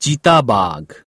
चिताबाघ